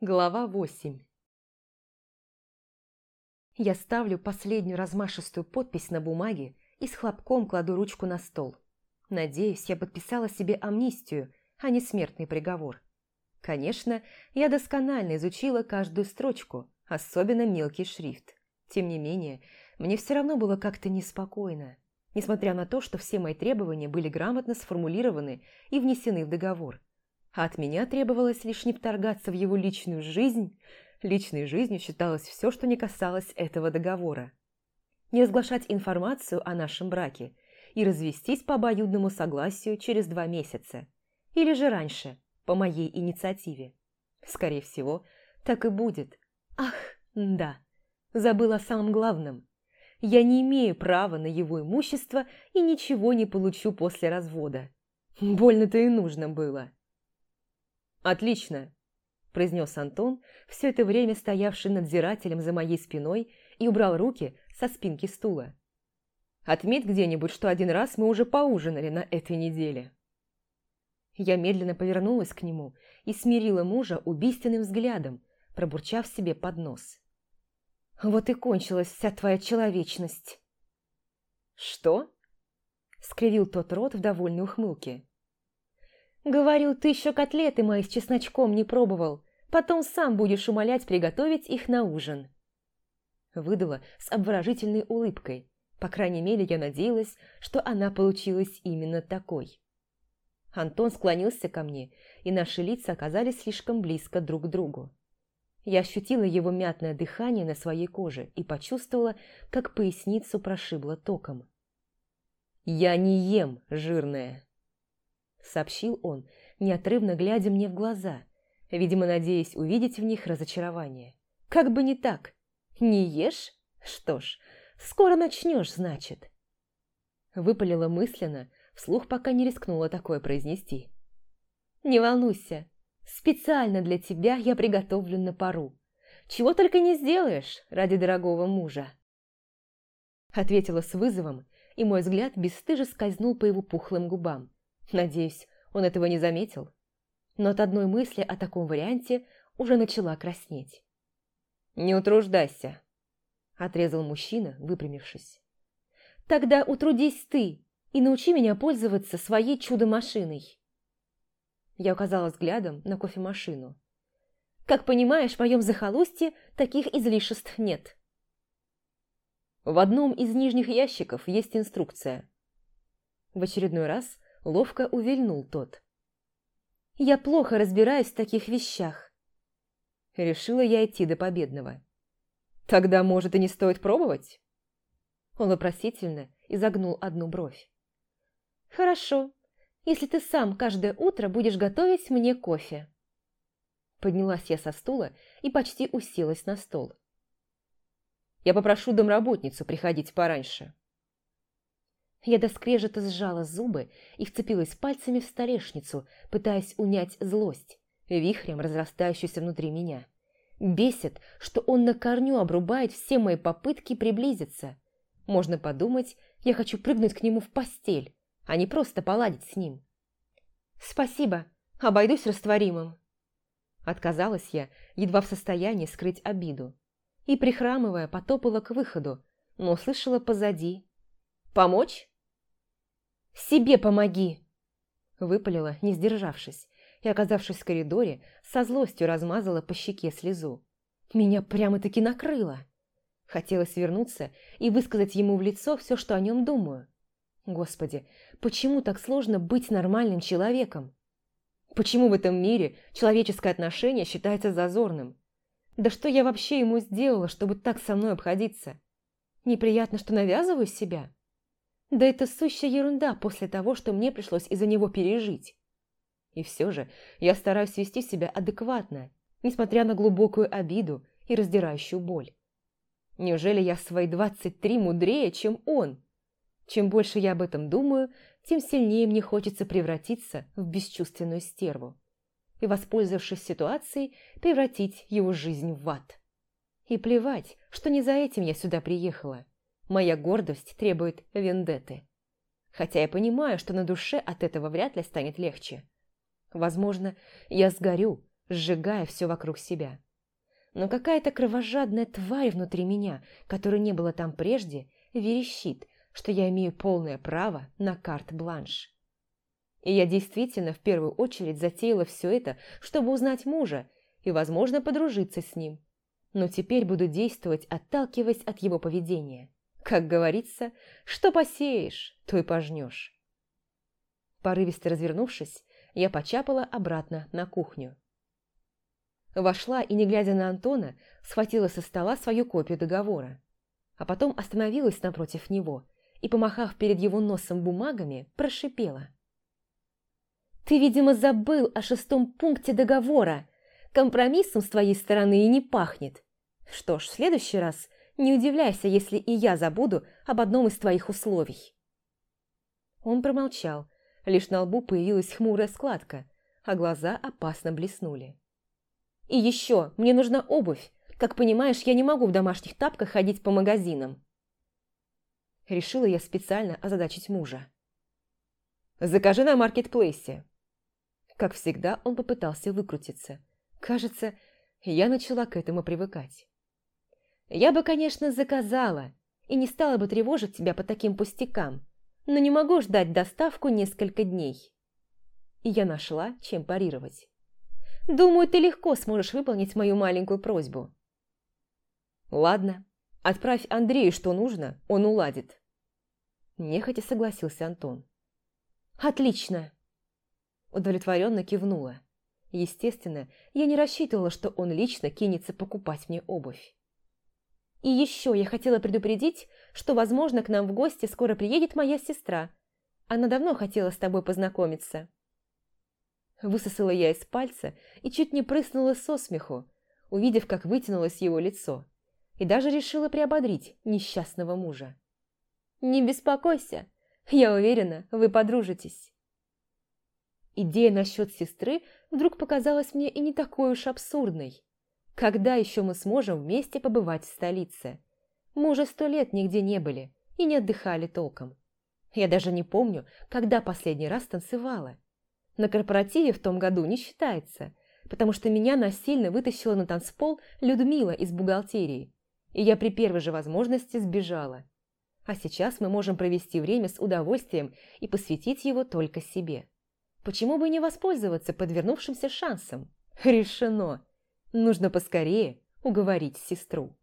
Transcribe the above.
Глава 8 Я ставлю последнюю размашистую подпись на бумаге и с хлопком кладу ручку на стол. Надеюсь, я подписала себе амнистию, а не смертный приговор. Конечно, я досконально изучила каждую строчку, особенно мелкий шрифт. Тем не менее, мне все равно было как-то неспокойно, несмотря на то, что все мои требования были грамотно сформулированы и внесены в договор. А от меня требовалось лишь не вторгаться в его личную жизнь. Личной жизнью считалось все, что не касалось этого договора. Не разглашать информацию о нашем браке и развестись по обоюдному согласию через два месяца. Или же раньше, по моей инициативе. Скорее всего, так и будет. Ах, да, забыла о самом главном. Я не имею права на его имущество и ничего не получу после развода. Больно-то и нужно было. «Отлично!» – произнес Антон, все это время стоявший надзирателем за моей спиной и убрал руки со спинки стула. «Отметь где-нибудь, что один раз мы уже поужинали на этой неделе». Я медленно повернулась к нему и смирила мужа убийственным взглядом, пробурчав себе под нос. Вот и кончилась вся твоя человечность. Что? Скривил тот рот в довольной ухмылке. Говорил, ты еще котлеты мои с чесночком не пробовал. Потом сам будешь умолять приготовить их на ужин. Выдала с обворожительной улыбкой. По крайней мере, я надеялась, что она получилась именно такой. Антон склонился ко мне, и наши лица оказались слишком близко друг к другу. Я ощутила его мятное дыхание на своей коже и почувствовала, как поясницу прошибло током. «Я не ем, жирная!» Сообщил он, неотрывно глядя мне в глаза, видимо, надеясь увидеть в них разочарование. «Как бы не так! Не ешь? Что ж, скоро начнешь, значит!» Выпалила мысленно, вслух пока не рискнула такое произнести. «Не волнуйся, Специально для тебя я приготовлю на пару. Чего только не сделаешь ради дорогого мужа. Ответила с вызовом, и мой взгляд бесстыже скользнул по его пухлым губам. Надеюсь, он этого не заметил. Но от одной мысли о таком варианте уже начала краснеть. «Не утруждайся», – отрезал мужчина, выпрямившись. «Тогда утрудись ты и научи меня пользоваться своей чудо-машиной». Я указала взглядом на кофемашину. «Как понимаешь, в моем захолустье таких излишеств нет». В одном из нижних ящиков есть инструкция. В очередной раз ловко увильнул тот. «Я плохо разбираюсь в таких вещах». Решила я идти до победного. «Тогда, может, и не стоит пробовать?» Он вопросительно изогнул одну бровь. «Хорошо, если ты сам каждое утро будешь готовить мне кофе». Поднялась я со стула и почти уселась на стол. «Я попрошу домработницу приходить пораньше». Я до скрежета сжала зубы и вцепилась пальцами в столешницу, пытаясь унять злость, вихрем разрастающуюся внутри меня. Бесит, что он на корню обрубает все мои попытки приблизиться. Можно подумать, я хочу прыгнуть к нему в постель, а не просто поладить с ним. «Спасибо, обойдусь растворимым». Отказалась я, едва в состоянии скрыть обиду. И, прихрамывая, потопала к выходу, но услышала позади. «Помочь?» «Себе помоги!» Выпалила, не сдержавшись, и, оказавшись в коридоре, со злостью размазала по щеке слезу. Меня прямо-таки накрыло. Хотелось вернуться и высказать ему в лицо все, что о нем думаю. Господи, почему так сложно быть нормальным человеком? Почему в этом мире человеческое отношение считается зазорным? Да что я вообще ему сделала, чтобы так со мной обходиться? Неприятно, что навязываю себя? Да это сущая ерунда после того, что мне пришлось из-за него пережить. И все же я стараюсь вести себя адекватно, несмотря на глубокую обиду и раздирающую боль. Неужели я в двадцать три мудрее, чем он? Чем больше я об этом думаю, тем сильнее мне хочется превратиться в бесчувственную стерву и, воспользовавшись ситуацией, превратить его жизнь в ад. И плевать, что не за этим я сюда приехала. Моя гордость требует вендетты. Хотя я понимаю, что на душе от этого вряд ли станет легче. Возможно, я сгорю, сжигая все вокруг себя. Но какая-то кровожадная тварь внутри меня, которой не было там прежде, верещит, что я имею полное право на карт-бланш. И я действительно в первую очередь затеяла все это, чтобы узнать мужа и, возможно, подружиться с ним. Но теперь буду действовать, отталкиваясь от его поведения. Как говорится, что посеешь, то и пожнешь. Порывисто развернувшись, я почапала обратно на кухню. Вошла и, не глядя на Антона, схватила со стола свою копию договора, а потом остановилась напротив него и, помахав перед его носом бумагами, прошипела. «Ты, видимо, забыл о шестом пункте договора. Компромиссом с твоей стороны и не пахнет. Что ж, в следующий раз не удивляйся, если и я забуду об одном из твоих условий». Он промолчал, лишь на лбу появилась хмурая складка, а глаза опасно блеснули. «И еще, мне нужна обувь. Как понимаешь, я не могу в домашних тапках ходить по магазинам». Решила я специально озадачить мужа. «Закажи на маркетплейсе». Как всегда, он попытался выкрутиться. Кажется, я начала к этому привыкать. Я бы, конечно, заказала и не стала бы тревожить тебя по таким пустякам, но не могу ждать доставку несколько дней. И я нашла, чем парировать. Думаю, ты легко сможешь выполнить мою маленькую просьбу. Ладно, отправь Андрею, что нужно, он уладит. Нехотя согласился Антон. Отлично. Удовлетворенно кивнула. Естественно, я не рассчитывала, что он лично кинется покупать мне обувь. И еще я хотела предупредить, что, возможно, к нам в гости скоро приедет моя сестра. Она давно хотела с тобой познакомиться. Высосала я из пальца и чуть не прыснула со смеху, увидев, как вытянулось его лицо, и даже решила приободрить несчастного мужа. «Не беспокойся, я уверена, вы подружитесь». Идея насчет сестры вдруг показалась мне и не такой уж абсурдной. Когда еще мы сможем вместе побывать в столице? Мы уже сто лет нигде не были и не отдыхали толком. Я даже не помню, когда последний раз танцевала. На корпоративе в том году не считается, потому что меня насильно вытащила на танцпол Людмила из бухгалтерии, и я при первой же возможности сбежала. А сейчас мы можем провести время с удовольствием и посвятить его только себе. Почему бы не воспользоваться подвернувшимся шансом? Решено! Нужно поскорее уговорить сестру.